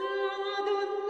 Madonna.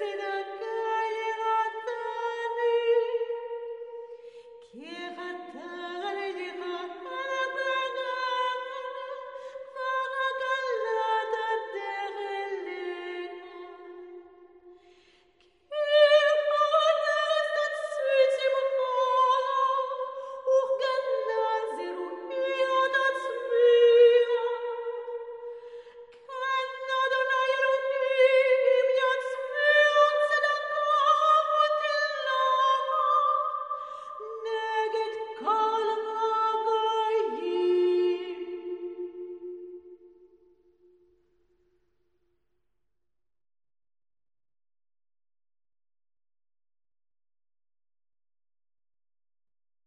say that?